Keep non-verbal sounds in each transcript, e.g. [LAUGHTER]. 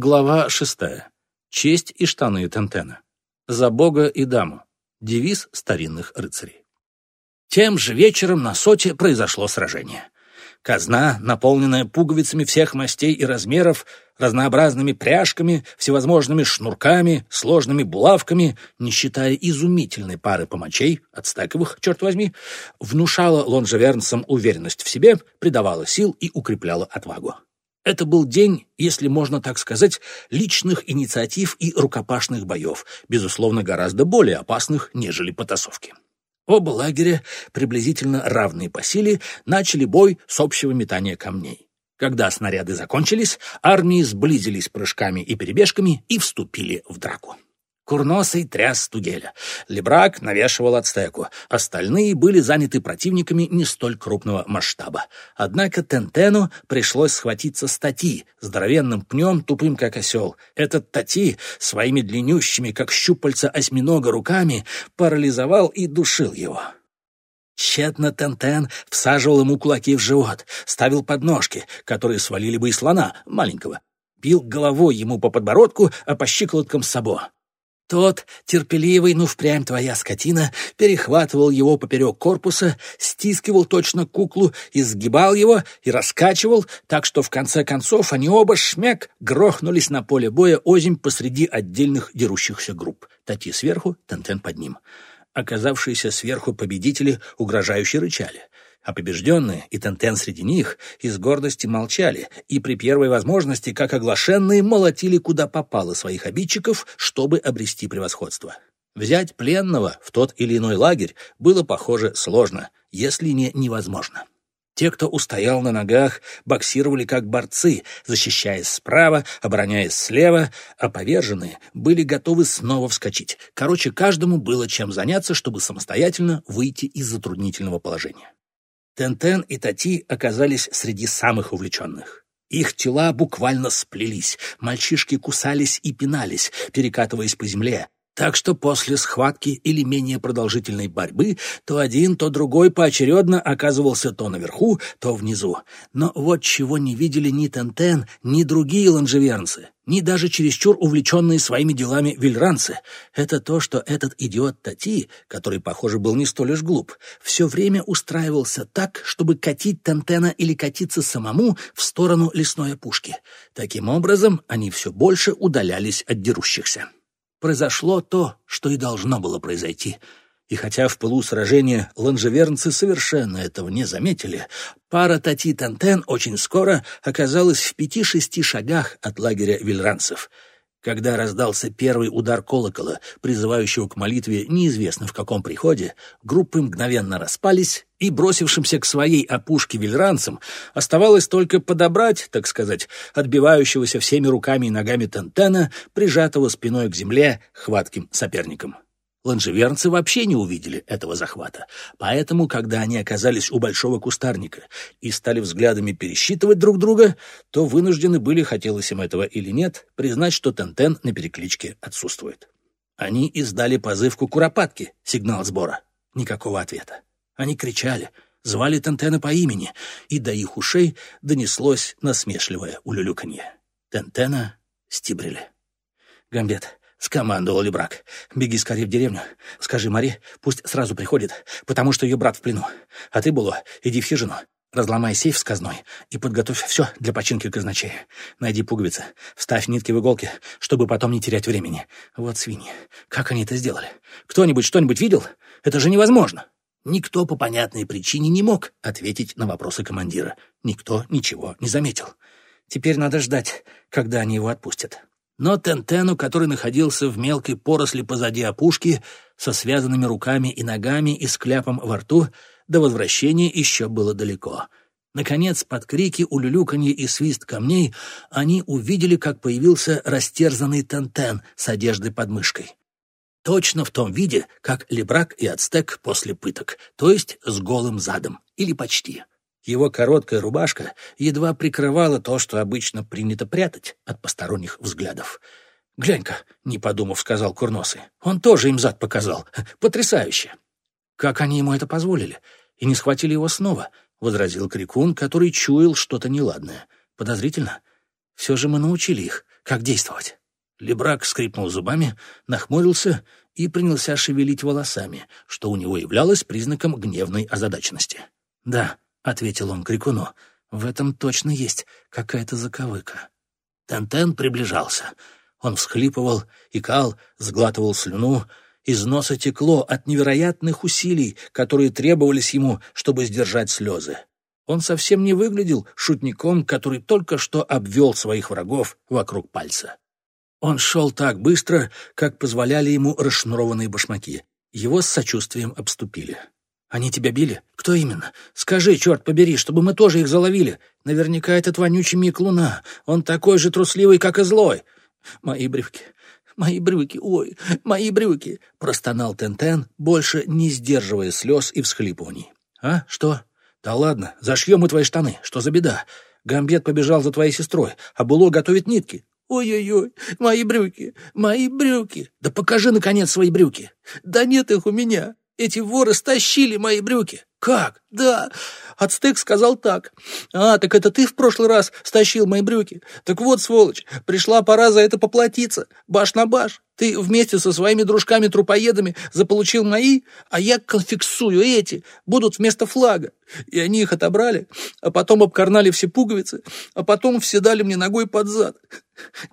Глава шестая. Честь и штаны Тентена. За Бога и даму. Девиз старинных рыцарей. Тем же вечером на Соте произошло сражение. Казна, наполненная пуговицами всех мастей и размеров, разнообразными пряжками, всевозможными шнурками, сложными булавками, не считая изумительной пары помочей, отстаковых, черт возьми, внушала лонжевернцам уверенность в себе, придавала сил и укрепляла отвагу. Это был день, если можно так сказать, личных инициатив и рукопашных боев, безусловно, гораздо более опасных, нежели потасовки. Оба лагеря, приблизительно равные по силе, начали бой с общего метания камней. Когда снаряды закончились, армии сблизились прыжками и перебежками и вступили в драку. Курносый тряс Стугеля. Лебрак навешивал ацтеку. Остальные были заняты противниками не столь крупного масштаба. Однако Тентену пришлось схватиться с Тати, здоровенным пнем, тупым как осел. Этот Тати своими длиннющими, как щупальца осьминога, руками парализовал и душил его. Тщетно Тентен всаживал ему кулаки в живот, ставил подножки, которые свалили бы и слона, маленького, бил головой ему по подбородку, а по щиколоткам сабо. Тот, терпеливый, ну впрямь твоя скотина, перехватывал его поперек корпуса, стискивал точно куклу, изгибал его и раскачивал, так что в конце концов они оба шмяк грохнулись на поле боя озимь посреди отдельных дерущихся групп. Тати сверху, Тентен под ним. Оказавшиеся сверху победители угрожающе рычали а побежденные, и Тентен среди них, из гордости молчали и при первой возможности, как оглашенные, молотили куда попало своих обидчиков, чтобы обрести превосходство. Взять пленного в тот или иной лагерь было, похоже, сложно, если не невозможно. Те, кто устоял на ногах, боксировали как борцы, защищаясь справа, обороняясь слева, а поверженные были готовы снова вскочить. Короче, каждому было чем заняться, чтобы самостоятельно выйти из затруднительного положения. Тентен и Тати оказались среди самых увлеченных. Их тела буквально сплелись, мальчишки кусались и пинались, перекатываясь по земле, так что после схватки или менее продолжительной борьбы то один, то другой поочередно оказывался то наверху, то внизу. Но вот чего не видели ни Тентен, ни другие ланжевернцы, ни даже чересчур увлеченные своими делами вильранцы. Это то, что этот идиот Тати, который, похоже, был не столь уж глуп, все время устраивался так, чтобы катить Тентена или катиться самому в сторону лесной опушки. Таким образом, они все больше удалялись от дерущихся произошло то, что и должно было произойти. И хотя в пылу сражения ланжевернцы совершенно этого не заметили, пара Тати Тантен очень скоро оказалась в пяти-шести шагах от лагеря вильранцев — когда раздался первый удар колокола, призывающего к молитве неизвестно в каком приходе, группы мгновенно распались, и бросившимся к своей опушке вельранцам оставалось только подобрать, так сказать, отбивающегося всеми руками и ногами Тентена, прижатого спиной к земле хватким соперником. Ланжевернцы вообще не увидели этого захвата, поэтому, когда они оказались у большого кустарника и стали взглядами пересчитывать друг друга, то вынуждены были, хотелось им этого или нет, признать, что Тентен на перекличке отсутствует. Они издали позывку куропатки, сигнал сбора. Никакого ответа. Они кричали, звали Тентена по имени, и до их ушей донеслось насмешливое улюлюканье. Тентена стибрили. «Гамбет, — скомандовал Лебрак. «Беги скорее в деревню. Скажи Мари, пусть сразу приходит, потому что ее брат в плену. А ты, Було, иди в хижину, разломай сейф с казной и подготовь все для починки казначея. Найди пуговицы, вставь нитки в иголки, чтобы потом не терять времени. Вот свиньи. Как они это сделали? Кто-нибудь что-нибудь видел? Это же невозможно!» Никто по понятной причине не мог ответить на вопросы командира. Никто ничего не заметил. Теперь надо ждать, когда они его отпустят. Но Тентену, который находился в мелкой поросли позади опушки, со связанными руками и ногами и с кляпом во рту, до возвращения еще было далеко. Наконец, под крики, улюлюканье и свист камней, они увидели, как появился растерзанный Тентен с одеждой под мышкой. Точно в том виде, как Лебрак и Ацтек после пыток, то есть с голым задом, или почти. Его короткая рубашка едва прикрывала то, что обычно принято прятать от посторонних взглядов. «Глянь-ка», — не подумав, сказал Курносый, — «он тоже им зад показал. Потрясающе!» «Как они ему это позволили? И не схватили его снова?» — возразил Крикун, который чуял что-то неладное. «Подозрительно. Все же мы научили их, Как действовать? Лебрак скрипнул зубами, нахмурился и принялся шевелить волосами, что у него являлось признаком гневной озадаченности. «Да», — ответил он крикуну, — «в этом точно есть какая-то заковыка». Тентен приближался. Он всхлипывал, икал, сглатывал слюну, из носа текло от невероятных усилий, которые требовались ему, чтобы сдержать слезы. Он совсем не выглядел шутником, который только что обвел своих врагов вокруг пальца. Он шел так быстро, как позволяли ему расшнурованные башмаки. Его с сочувствием обступили. «Они тебя били? Кто именно? Скажи, черт побери, чтобы мы тоже их заловили. Наверняка этот вонючий Мик Луна. Он такой же трусливый, как и злой. Мои брюки, мои брюки, ой, мои брюки!» Простонал Тентен, больше не сдерживая слез и всхлипываний. «А? Что? «Да ладно, зашьем мы твои штаны. Что за беда? Гамбет побежал за твоей сестрой, а Було готовит нитки. Ой-ой-ой, мои брюки, мои брюки. Да покажи, наконец, свои брюки. Да нет их у меня. Эти воры стащили мои брюки. Как? Да. Ацтек сказал так. А, так это ты в прошлый раз стащил мои брюки. Так вот, сволочь, пришла пора за это поплатиться. Баш на баш. Ты вместе со своими дружками-трупоедами заполучил мои, а я конфиксую эти. Будут вместо флага. И они их отобрали, а потом обкарнали все пуговицы, а потом все дали мне ногой под зад.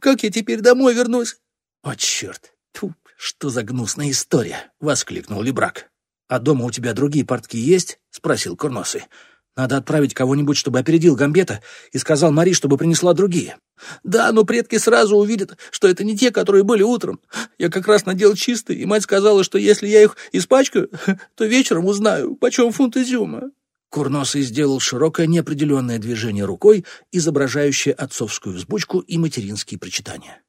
Как я теперь домой вернусь? О, черт. Фу, что за гнусная история, воскликнул Лебрак. «А дома у тебя другие портки есть?» — спросил Курносый. «Надо отправить кого-нибудь, чтобы опередил Гамбета, и сказал Мари, чтобы принесла другие». «Да, но предки сразу увидят, что это не те, которые были утром. Я как раз надел чистые, и мать сказала, что если я их испачкаю, [LAUGHS] то вечером узнаю, почем фунт изюма». Курносый сделал широкое неопределенное движение рукой, изображающее отцовскую взбучку и материнские причитания.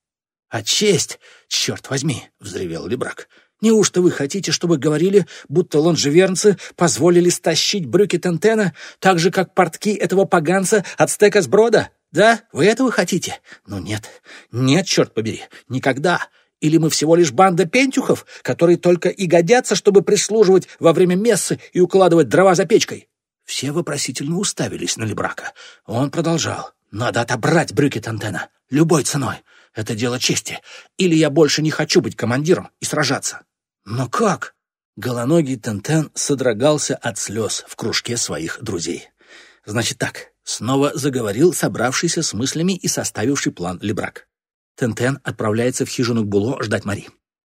«А честь, черт возьми!» — взревел Лебрак. Неужто вы хотите, чтобы говорили, будто лонжевернцы позволили стащить брюки Тентена, так же, как портки этого поганца от стека с брода? Да, вы этого хотите? Ну нет, нет, черт побери, никогда. Или мы всего лишь банда пентюхов, которые только и годятся, чтобы прислуживать во время мессы и укладывать дрова за печкой? Все вопросительно уставились на Лебрака. Он продолжал. «Надо отобрать брюки Тантена. Любой ценой. Это дело чести. Или я больше не хочу быть командиром и сражаться. Но как? Голоногий Тентен содрогался от слез в кружке своих друзей. Значит так, снова заговорил собравшийся с мыслями и составивший план Лебрак. Тентен отправляется в хижину к Було ждать Мари.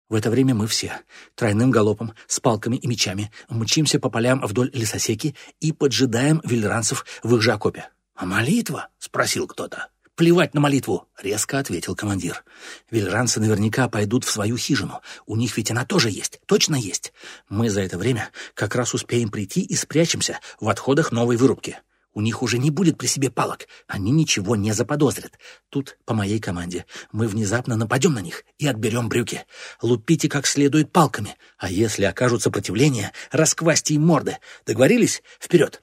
В это время мы все, тройным галопом, с палками и мечами, мчимся по полям вдоль лесосеки и поджидаем вельранцев в их же окопе. «А молитва?» — спросил кто-то. «Плевать на молитву!» — резко ответил командир. «Вельранцы наверняка пойдут в свою хижину. У них ведь она тоже есть. Точно есть. Мы за это время как раз успеем прийти и спрячемся в отходах новой вырубки. У них уже не будет при себе палок. Они ничего не заподозрят. Тут, по моей команде, мы внезапно нападем на них и отберем брюки. Лупите как следует палками. А если окажут сопротивление, расквасьте им морды. Договорились? Вперед!»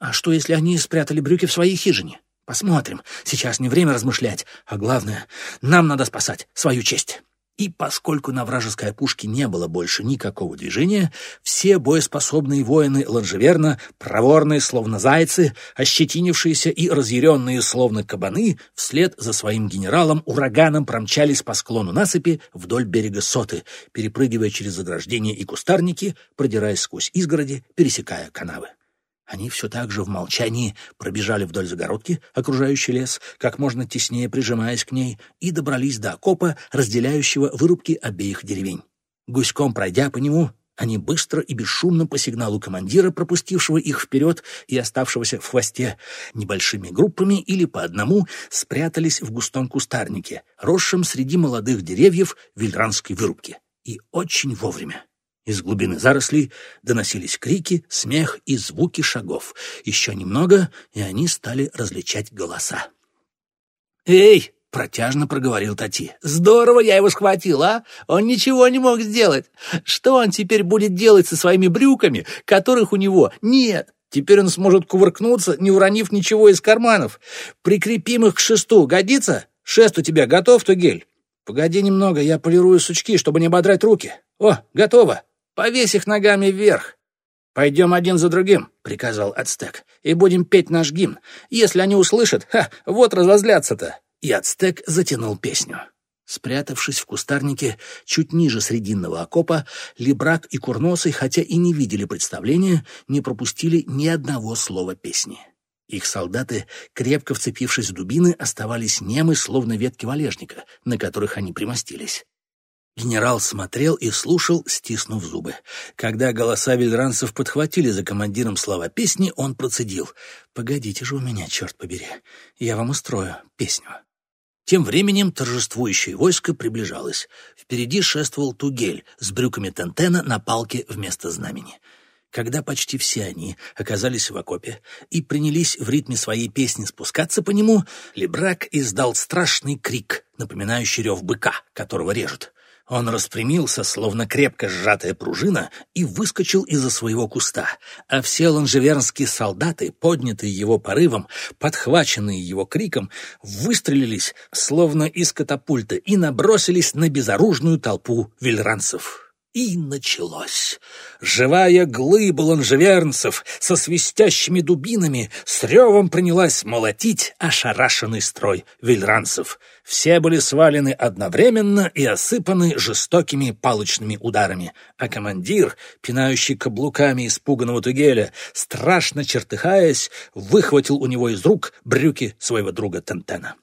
«А что, если они спрятали брюки в своей хижине?» Посмотрим. Сейчас не время размышлять. А главное, нам надо спасать свою честь. И поскольку на вражеской опушке не было больше никакого движения, все боеспособные воины Ланжеверна, проворные, словно зайцы, ощетинившиеся и разъяренные, словно кабаны, вслед за своим генералом ураганом промчались по склону насыпи вдоль берега Соты, перепрыгивая через заграждения и кустарники, продираясь сквозь изгороди, пересекая канавы. Они все так же в молчании пробежали вдоль загородки, окружающей лес, как можно теснее прижимаясь к ней, и добрались до окопа, разделяющего вырубки обеих деревень. Гуськом пройдя по нему, они быстро и бесшумно по сигналу командира, пропустившего их вперед и оставшегося в хвосте, небольшими группами или по одному спрятались в густом кустарнике, росшем среди молодых деревьев вильранской вырубки. И очень вовремя. Из глубины зарослей доносились крики, смех и звуки шагов. Еще немного, и они стали различать голоса. «Эй!» — протяжно проговорил Тати. «Здорово я его схватил, а? Он ничего не мог сделать. Что он теперь будет делать со своими брюками, которых у него нет?» Теперь он сможет кувыркнуться, не уронив ничего из карманов. Прикрепим их к шесту. Годится? Шест у тебя готов, Тугель? Погоди немного, я полирую сучки, чтобы не ободрать руки. О, готово. Повесь их ногами вверх. «Пойдем один за другим», — приказал Ацтек, — «и будем петь наш гимн. Если они услышат, ха, вот разозлятся-то. и ацтек затянул песню. Спрятавшись в кустарнике чуть ниже срединного окопа, Лебрак и Курносый, хотя и не видели представления, не пропустили ни одного слова песни. Их солдаты, крепко вцепившись в дубины, оставались немы, словно ветки валежника, на которых они примостились. Генерал смотрел и слушал, стиснув зубы. Когда голоса вельранцев подхватили за командиром слова песни, он процедил. «Погодите же у меня, черт побери, я вам устрою песню». Тем временем торжествующее войско приближалось. Впереди шествовал Тугель с брюками Тентена на палке вместо знамени. Когда почти все они оказались в окопе и принялись в ритме своей песни спускаться по нему, Лебрак издал страшный крик, напоминающий рев быка, которого режут. Он распрямился, словно крепко сжатая пружина, и выскочил из-за своего куста, а все ланжевернские солдаты, поднятые его порывом, подхваченные его криком, выстрелились, словно из катапульта, и набросились на безоружную толпу вельранцев. И началось. Живая глыба лонжевернцев со свистящими дубинами с ревом принялась молотить ошарашенный строй вельранцев. Все были свалены одновременно и осыпаны жестокими палочными ударами, а командир, пинающий каблуками испуганного Тугеля, страшно чертыхаясь, выхватил у него из рук брюки своего друга Тентена.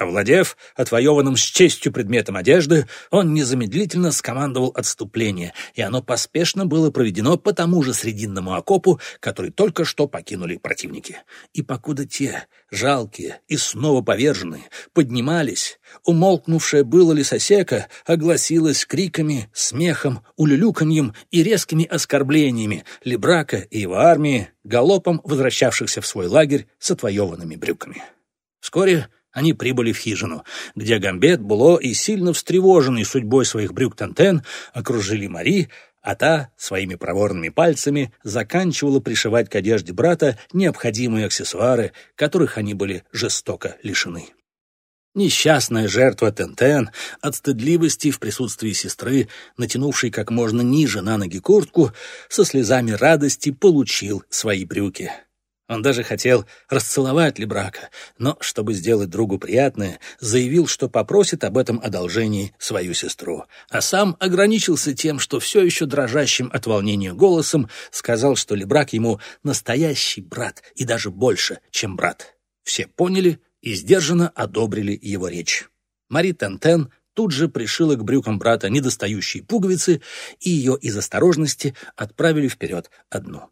Овладев отвоеванным с честью предметом одежды, он незамедлительно скомандовал отступление, и оно поспешно было проведено по тому же срединному окопу, который только что покинули противники. И покуда те, жалкие и снова поверженные, поднимались, умолкнувшая было лесосека огласилась криками, смехом, улюлюканьем и резкими оскорблениями Лебрака и его армии, галопом возвращавшихся в свой лагерь с отвоеванными брюками. Вскоре они прибыли в хижину, где Гамбет, Було и сильно встревоженный судьбой своих брюк Тантен окружили Мари, а та своими проворными пальцами заканчивала пришивать к одежде брата необходимые аксессуары, которых они были жестоко лишены. Несчастная жертва Тентен от стыдливости в присутствии сестры, натянувшей как можно ниже на ноги куртку, со слезами радости получил свои брюки. Он даже хотел расцеловать Лебрака, но, чтобы сделать другу приятное, заявил, что попросит об этом одолжении свою сестру, а сам ограничился тем, что все еще дрожащим от волнения голосом сказал, что Лебрак ему настоящий брат и даже больше, чем брат. Все поняли и сдержанно одобрили его речь. Мари Тентен тут же пришила к брюкам брата недостающие пуговицы, и ее из осторожности отправили вперед одну.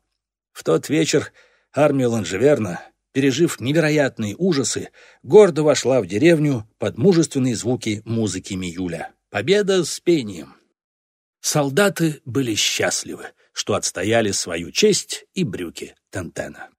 В тот вечер армия Ланжеверна, пережив невероятные ужасы, гордо вошла в деревню под мужественные звуки музыки Миюля. Победа с пением. Солдаты были счастливы, что отстояли свою честь и брюки Тентена.